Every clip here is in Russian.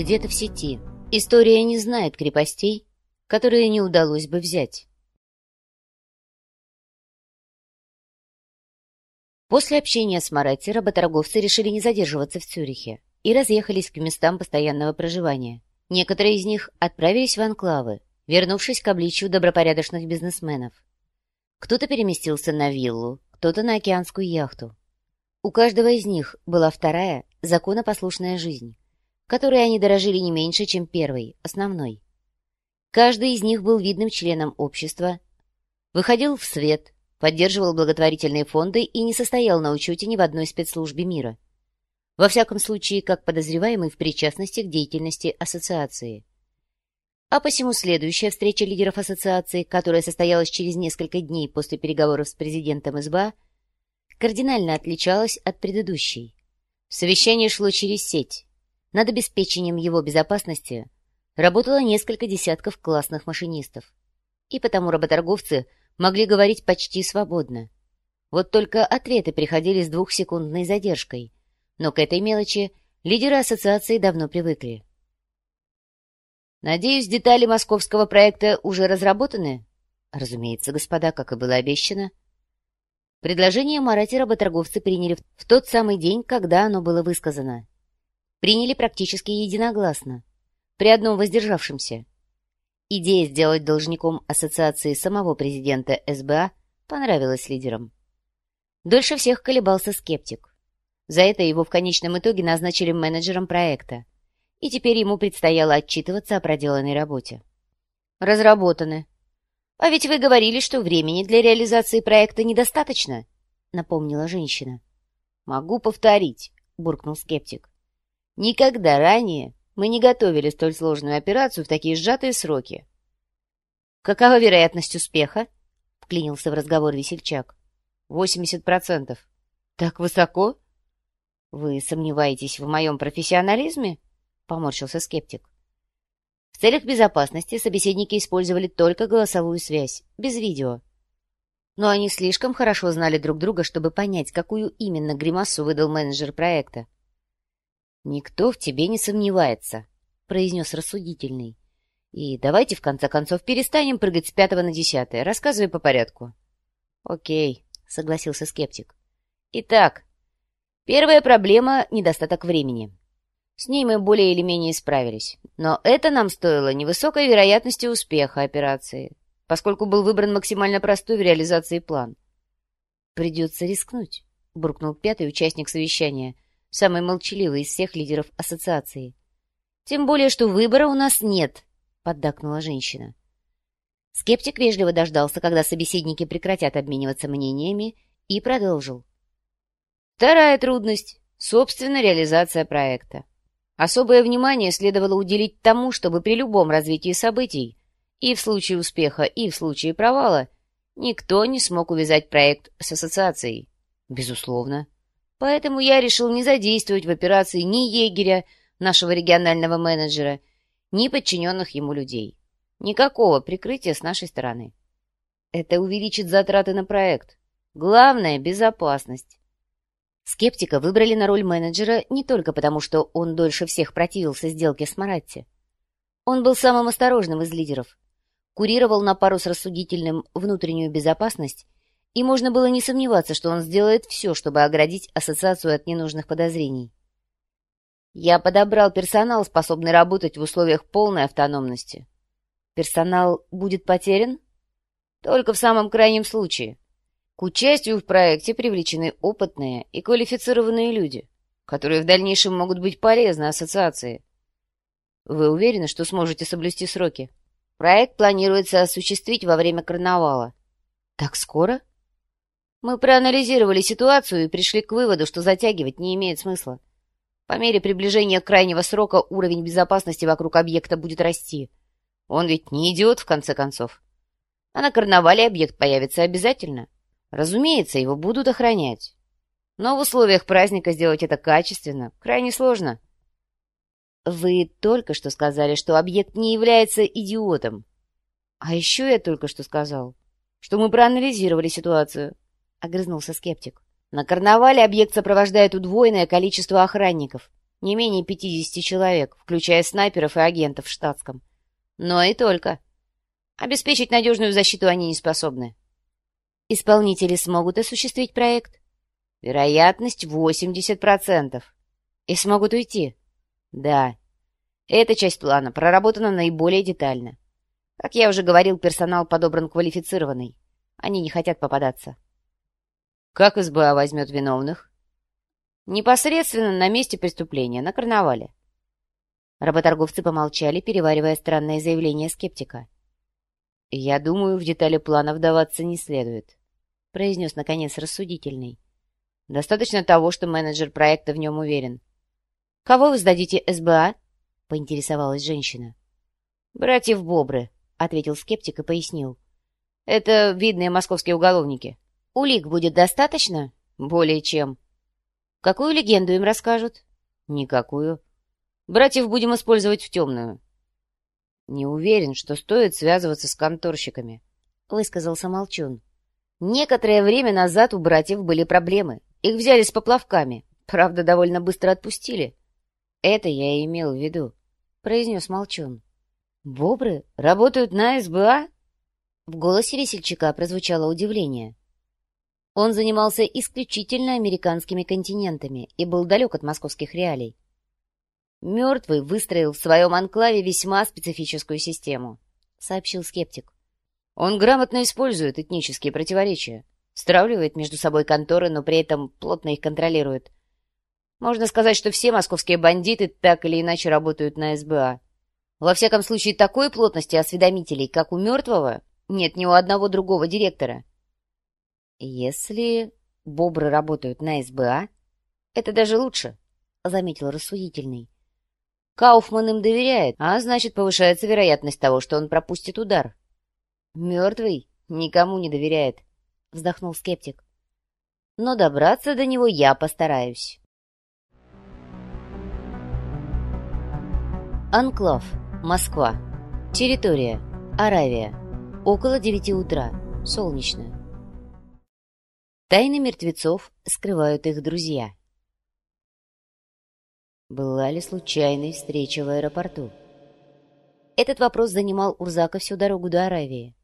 Где-то в сети. История не знает крепостей, которые не удалось бы взять. После общения с Маратти работорговцы решили не задерживаться в Цюрихе и разъехались к местам постоянного проживания. Некоторые из них отправились в анклавы, вернувшись к обличию добропорядочных бизнесменов. Кто-то переместился на виллу, кто-то на океанскую яхту. У каждого из них была вторая, законопослушная жизнь, которой они дорожили не меньше, чем первой, основной. Каждый из них был видным членом общества, выходил в свет, поддерживал благотворительные фонды и не состоял на учете ни в одной спецслужбе мира. Во всяком случае, как подозреваемый в причастности к деятельности ассоциации. А посему следующая встреча лидеров ассоциации, которая состоялась через несколько дней после переговоров с президентом СБА, кардинально отличалась от предыдущей. Совещание шло через сеть. Над обеспечением его безопасности работало несколько десятков классных машинистов. И потому работорговцы могли говорить почти свободно. Вот только ответы приходили с двухсекундной задержкой. Но к этой мелочи лидеры ассоциации давно привыкли. «Надеюсь, детали московского проекта уже разработаны?» «Разумеется, господа, как и было обещано», Предложение Марати работорговцы приняли в тот самый день, когда оно было высказано. Приняли практически единогласно, при одном воздержавшемся. Идея сделать должником ассоциации самого президента СБА понравилась лидерам. Дольше всех колебался скептик. За это его в конечном итоге назначили менеджером проекта, и теперь ему предстояло отчитываться о проделанной работе. «Разработаны», «А ведь вы говорили, что времени для реализации проекта недостаточно», — напомнила женщина. «Могу повторить», — буркнул скептик. «Никогда ранее мы не готовили столь сложную операцию в такие сжатые сроки». «Какова вероятность успеха?» — вклинился в разговор весельчак. «Восемьдесят процентов». «Так высоко?» «Вы сомневаетесь в моем профессионализме?» — поморщился скептик. В целях безопасности собеседники использовали только голосовую связь, без видео. Но они слишком хорошо знали друг друга, чтобы понять, какую именно гримасу выдал менеджер проекта. «Никто в тебе не сомневается», — произнес рассудительный. «И давайте, в конце концов, перестанем прыгать с пятого на десятое. Рассказывай по порядку». «Окей», — согласился скептик. «Итак, первая проблема — недостаток времени. С ней мы более или менее справились. Но это нам стоило невысокой вероятности успеха операции, поскольку был выбран максимально простой в реализации план. «Придется рискнуть», — буркнул пятый участник совещания, самый молчаливый из всех лидеров ассоциации. «Тем более, что выбора у нас нет», — поддакнула женщина. Скептик вежливо дождался, когда собеседники прекратят обмениваться мнениями, и продолжил. Вторая трудность — собственно реализация проекта. Особое внимание следовало уделить тому, чтобы при любом развитии событий, и в случае успеха, и в случае провала, никто не смог увязать проект с ассоциацией. Безусловно. Поэтому я решил не задействовать в операции ни егеря, нашего регионального менеджера, ни подчиненных ему людей. Никакого прикрытия с нашей стороны. Это увеличит затраты на проект. Главное — безопасность. Скептика выбрали на роль менеджера не только потому, что он дольше всех противился сделке с Маратти. Он был самым осторожным из лидеров, курировал на пару с рассудительным внутреннюю безопасность, и можно было не сомневаться, что он сделает все, чтобы оградить ассоциацию от ненужных подозрений. Я подобрал персонал, способный работать в условиях полной автономности. Персонал будет потерян? Только в самом крайнем случае. К участию в проекте привлечены опытные и квалифицированные люди, которые в дальнейшем могут быть полезны ассоциации. Вы уверены, что сможете соблюсти сроки? Проект планируется осуществить во время карнавала. Так скоро? Мы проанализировали ситуацию и пришли к выводу, что затягивать не имеет смысла. По мере приближения крайнего срока уровень безопасности вокруг объекта будет расти. Он ведь не идиот, в конце концов. А на карнавале объект появится обязательно. Разумеется, его будут охранять. Но в условиях праздника сделать это качественно крайне сложно. Вы только что сказали, что объект не является идиотом. А еще я только что сказал, что мы проанализировали ситуацию, — огрызнулся скептик. На карнавале объект сопровождает удвоенное количество охранников. Не менее 50 человек, включая снайперов и агентов в штатском. Но и только. Обеспечить надежную защиту они не способны. Исполнители смогут осуществить проект? Вероятность 80%. И смогут уйти? Да. Эта часть плана проработана наиболее детально. Как я уже говорил, персонал подобран квалифицированный. Они не хотят попадаться. Как СБА возьмет виновных? Непосредственно на месте преступления, на карнавале. Работорговцы помолчали, переваривая странное заявление скептика. «Я думаю, в детали плана вдаваться не следует», — произнес, наконец, рассудительный. «Достаточно того, что менеджер проекта в нем уверен». «Кого вы сдадите СБА?» — поинтересовалась женщина. «Братьев Бобры», — ответил скептик и пояснил. «Это видные московские уголовники. Улик будет достаточно?» «Более чем». «Какую легенду им расскажут?» «Никакую. Братьев будем использовать в темную. «Не уверен, что стоит связываться с конторщиками», — высказался Молчун. «Некоторое время назад у братьев были проблемы. Их взяли с поплавками. Правда, довольно быстро отпустили». «Это я и имел в виду», — произнес Молчун. «Бобры работают на СБА?» В голосе весельчака прозвучало удивление. Он занимался исключительно американскими континентами и был далек от московских реалий. Мертвый выстроил в своем анклаве весьма специфическую систему, сообщил скептик. Он грамотно использует этнические противоречия, стравливает между собой конторы, но при этом плотно их контролирует. Можно сказать, что все московские бандиты так или иначе работают на СБА. Во всяком случае, такой плотности осведомителей, как у мертвого, нет ни у одного другого директора. Если бобры работают на СБА, это даже лучше, — заметил рассудительный. Кауфман им доверяет, а значит, повышается вероятность того, что он пропустит удар. Мертвый никому не доверяет, вздохнул скептик. Но добраться до него я постараюсь. Анклав, Москва. Территория, Аравия. Около девяти утра. Солнечно. Тайны мертвецов скрывают их друзья. Была ли случайной встреча в аэропорту? Этот вопрос занимал Урзака всю дорогу до Аравии.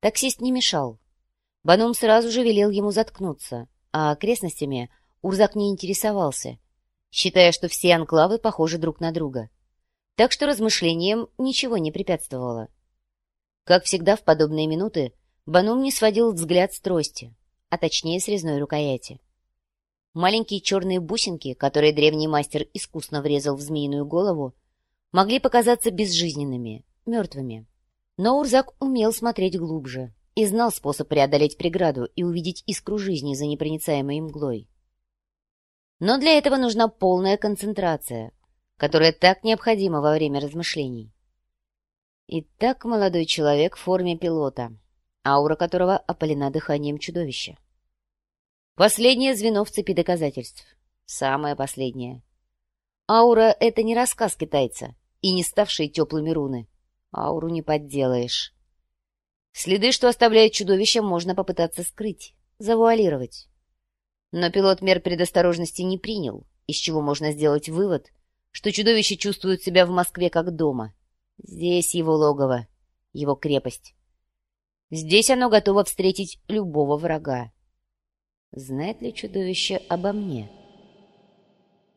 Таксист не мешал. Банум сразу же велел ему заткнуться, а окрестностями Урзак не интересовался, считая, что все анклавы похожи друг на друга. Так что размышлениям ничего не препятствовало. Как всегда в подобные минуты, Банум не сводил взгляд с трости, а точнее с резной рукояти. Маленькие черные бусинки, которые древний мастер искусно врезал в змеиную голову, могли показаться безжизненными, мертвыми. Но Урзак умел смотреть глубже и знал способ преодолеть преграду и увидеть искру жизни за непроницаемой мглой. Но для этого нужна полная концентрация, которая так необходима во время размышлений. Итак, молодой человек в форме пилота, аура которого опалена дыханием чудовища. Последнее звено в цепи доказательств. Самое последнее. Аура — это не рассказ китайца и не ставшие теплыми руны. Ауру не подделаешь. Следы, что оставляет чудовище, можно попытаться скрыть, завуалировать. Но пилот мер предосторожности не принял, из чего можно сделать вывод, что чудовище чувствует себя в Москве как дома. Здесь его логово, его крепость. Здесь оно готово встретить любого врага. Знает ли чудовище обо мне?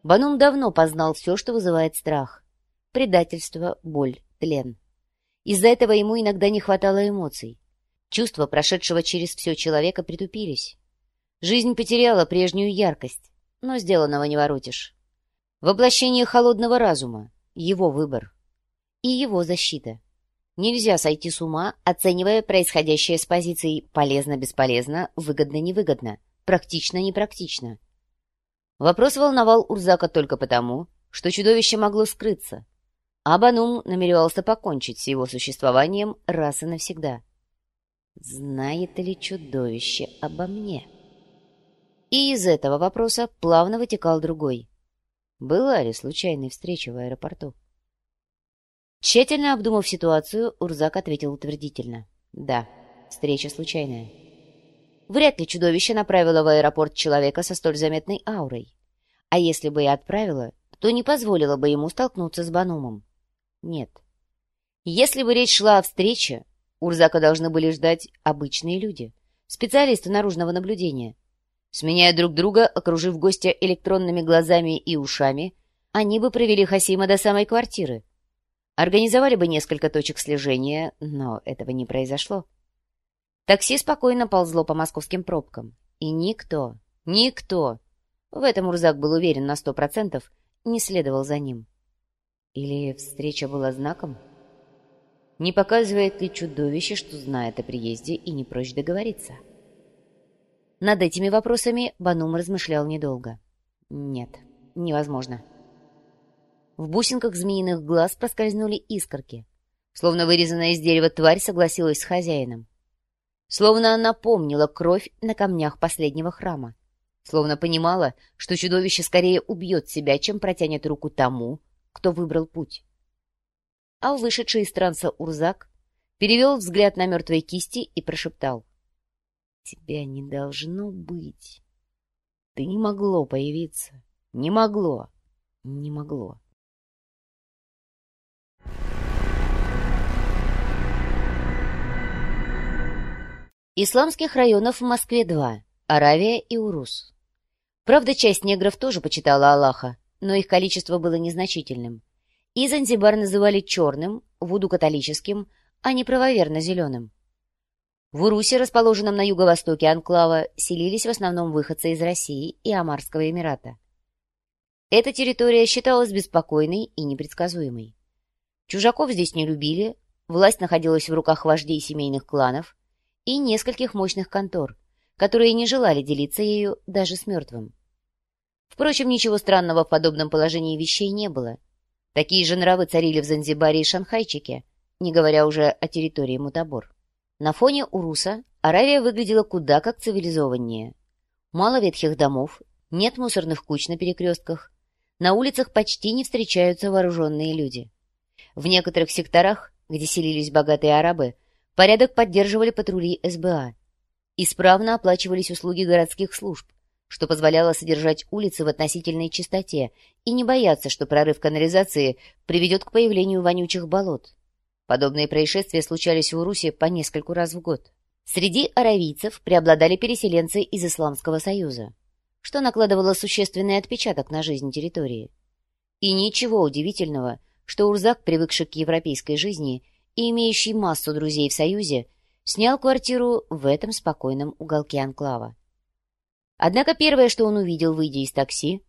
Банум давно познал все, что вызывает страх. Предательство, боль, тлен. Из-за этого ему иногда не хватало эмоций. Чувства, прошедшего через все человека, притупились. Жизнь потеряла прежнюю яркость, но сделанного не воротишь. Воплощение холодного разума, его выбор и его защита. Нельзя сойти с ума, оценивая происходящее с позицией «полезно-бесполезно», «выгодно-невыгодно», практично-непрактично. Вопрос волновал Урзака только потому, что чудовище могло скрыться, а Банум намеревался покончить с его существованием раз и навсегда. Знает ли чудовище обо мне? И из этого вопроса плавно вытекал другой. Была ли случайная встреча в аэропорту? Тщательно обдумав ситуацию, Урзак ответил утвердительно. Да, встреча случайная. Вряд ли чудовище направило в аэропорт человека со столь заметной аурой. А если бы и отправило, то не позволило бы ему столкнуться с Банумом. Нет. Если бы речь шла о встрече, Урзака должны были ждать обычные люди, специалисты наружного наблюдения. Сменяя друг друга, окружив гостя электронными глазами и ушами, они бы провели Хасима до самой квартиры. Организовали бы несколько точек слежения, но этого не произошло. Такси спокойно ползло по московским пробкам. И никто, никто, в этом Урзак был уверен на сто процентов, не следовал за ним. Или встреча была знаком? Не показывает ли чудовище, что знает о приезде и не прочь договориться? Над этими вопросами Банум размышлял недолго. Нет, невозможно. В бусинках змеиных глаз проскользнули искорки. Словно вырезанная из дерева тварь согласилась с хозяином. Словно она помнила кровь на камнях последнего храма. Словно понимала, что чудовище скорее убьет себя, чем протянет руку тому, кто выбрал путь. А вышедший из транса Урзак перевел взгляд на мертвой кисти и прошептал. «Тебя не должно быть. Ты не могло появиться. Не могло. Не могло». Исламских районов в Москве два – Аравия и Урус. Правда, часть негров тоже почитала Аллаха, но их количество было незначительным. И Занзибар называли черным, Вуду католическим, а не правоверно зеленым. В Урусе, расположенном на юго-востоке анклава, селились в основном выходцы из России и Амарского Эмирата. Эта территория считалась беспокойной и непредсказуемой. Чужаков здесь не любили, власть находилась в руках вождей семейных кланов, и нескольких мощных контор, которые не желали делиться ею даже с мертвым. Впрочем, ничего странного в подобном положении вещей не было. Такие же нравы царили в Занзибаре и Шанхайчике, не говоря уже о территории Мутабор. На фоне Уруса Аравия выглядела куда как цивилизованнее. Мало ветхих домов, нет мусорных куч на перекрестках, на улицах почти не встречаются вооруженные люди. В некоторых секторах, где селились богатые арабы, Порядок поддерживали патрули СБА. Исправно оплачивались услуги городских служб, что позволяло содержать улицы в относительной чистоте и не бояться, что прорыв канализации приведет к появлению вонючих болот. Подобные происшествия случались в Урусе по нескольку раз в год. Среди аравийцев преобладали переселенцы из Исламского Союза, что накладывало существенный отпечаток на жизнь территории. И ничего удивительного, что Урзак, привыкший к европейской жизни, и имеющий массу друзей в Союзе, снял квартиру в этом спокойном уголке анклава. Однако первое, что он увидел, выйдя из такси,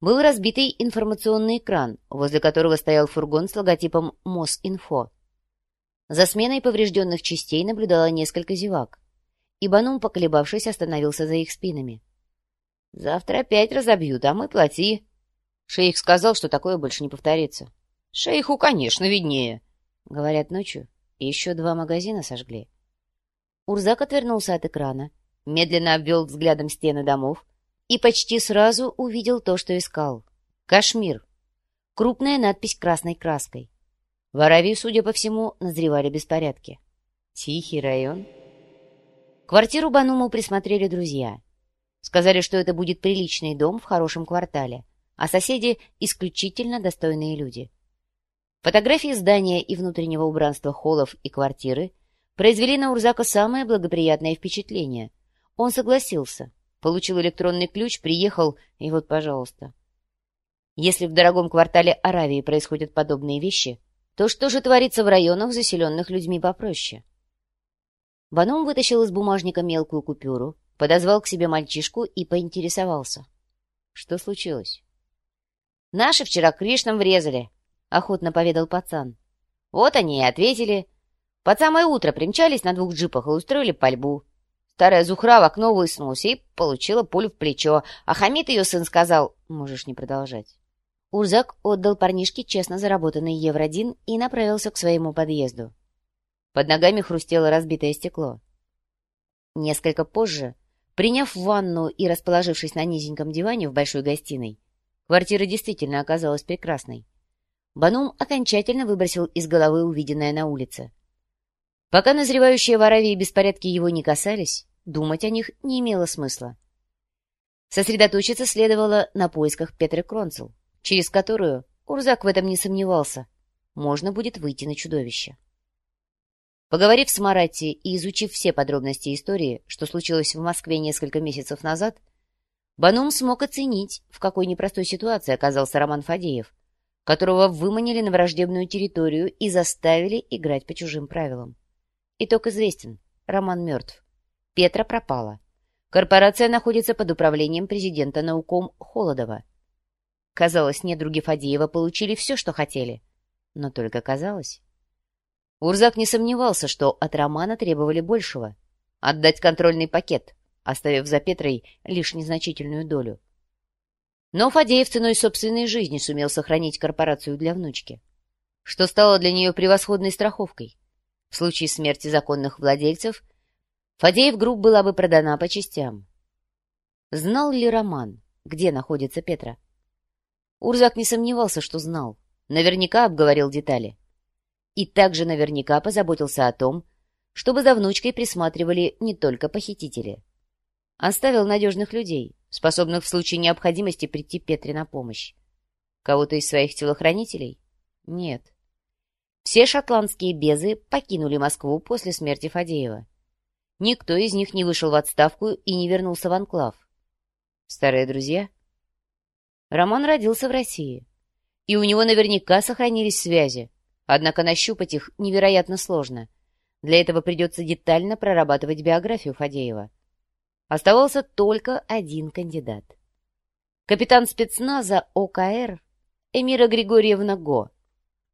был разбитый информационный экран, возле которого стоял фургон с логотипом МосИнфо. За сменой поврежденных частей наблюдало несколько зевак, и Банум, поколебавшись, остановился за их спинами. «Завтра опять разобьют, а мы плати». Шейх сказал, что такое больше не повторится. «Шейху, конечно, виднее», Говорят, ночью еще два магазина сожгли. Урзак отвернулся от экрана, медленно обвел взглядом стены домов и почти сразу увидел то, что искал. Кашмир. Крупная надпись красной краской. В Аравии, судя по всему, назревали беспорядки. Тихий район. Квартиру Бануму присмотрели друзья. Сказали, что это будет приличный дом в хорошем квартале, а соседи — исключительно достойные люди — Фотографии здания и внутреннего убранства холлов и квартиры произвели на Урзака самое благоприятное впечатление. Он согласился, получил электронный ключ, приехал, и вот, пожалуйста. Если в дорогом квартале Аравии происходят подобные вещи, то что же творится в районах, заселенных людьми попроще? Баном вытащил из бумажника мелкую купюру, подозвал к себе мальчишку и поинтересовался. Что случилось? «Наши вчера Кришнам врезали», — охотно поведал пацан. Вот они и ответили. Под самое утро примчались на двух джипах и устроили пальбу. Старая Зухра в окно высунулась и получила пулю в плечо, а Хамид ее сын сказал, можешь не продолжать. Урзак отдал парнишке честно заработанный евро-один и направился к своему подъезду. Под ногами хрустело разбитое стекло. Несколько позже, приняв ванну и расположившись на низеньком диване в большой гостиной, квартира действительно оказалась прекрасной. Банум окончательно выбросил из головы увиденное на улице. Пока назревающие в Аравии беспорядки его не касались, думать о них не имело смысла. Сосредоточиться следовало на поисках Петры Кронцел, через которую, Урзак в этом не сомневался, можно будет выйти на чудовище. Поговорив с Марати и изучив все подробности истории, что случилось в Москве несколько месяцев назад, Банум смог оценить, в какой непростой ситуации оказался Роман Фадеев, которого выманили на враждебную территорию и заставили играть по чужим правилам. Итог известен. Роман мертв. Петра пропала. Корпорация находится под управлением президента науком Холодова. Казалось, недруги Фадеева получили все, что хотели. Но только казалось. Урзак не сомневался, что от Романа требовали большего. Отдать контрольный пакет, оставив за Петрой лишь незначительную долю. Но Фадеев ценой собственной жизни сумел сохранить корпорацию для внучки, что стало для нее превосходной страховкой. В случае смерти законных владельцев Фадеев Групп была бы продана по частям. Знал ли Роман, где находится Петра? Урзак не сомневался, что знал. Наверняка обговорил детали. И также наверняка позаботился о том, чтобы за внучкой присматривали не только похитители. Оставил надежных людей, способных в случае необходимости прийти Петре на помощь. Кого-то из своих телохранителей? Нет. Все шотландские безы покинули Москву после смерти Фадеева. Никто из них не вышел в отставку и не вернулся в анклав. Старые друзья? Роман родился в России, и у него наверняка сохранились связи, однако нащупать их невероятно сложно. Для этого придется детально прорабатывать биографию Фадеева. Оставался только один кандидат. Капитан спецназа ОКР Эмира Григорьевна Го.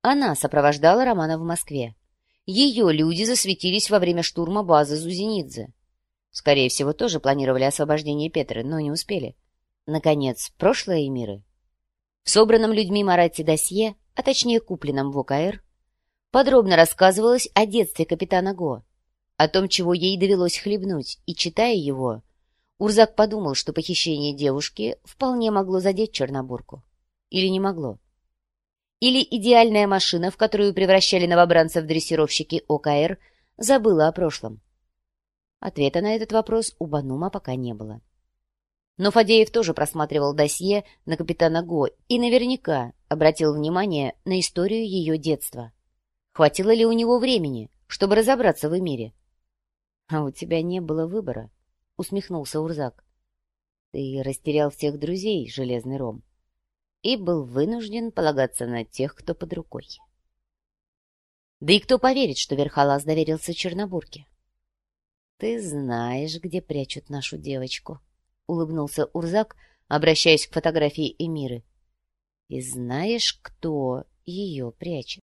Она сопровождала Романа в Москве. Ее люди засветились во время штурма базы Зузинидзе. Скорее всего, тоже планировали освобождение Петры, но не успели. Наконец, прошлое Эмиры. В собранном людьми Марате досье, а точнее купленном в ОКР, подробно рассказывалось о детстве капитана Го, о том, чего ей довелось хлебнуть, и, читая его, Урзак подумал, что похищение девушки вполне могло задеть Чернобурку. Или не могло. Или идеальная машина, в которую превращали новобранцев дрессировщики ОКР, забыла о прошлом. Ответа на этот вопрос у Банума пока не было. Но Фадеев тоже просматривал досье на капитана Го и наверняка обратил внимание на историю ее детства. Хватило ли у него времени, чтобы разобраться в мире? — А у тебя не было выбора, — усмехнулся Урзак. — Ты растерял всех друзей, Железный Ром, и был вынужден полагаться на тех, кто под рукой. Да и кто поверит, что Верхолаз доверился Чернобурке? — Ты знаешь, где прячут нашу девочку, — улыбнулся Урзак, обращаясь к фотографии Эмиры. — И знаешь, кто ее прячет?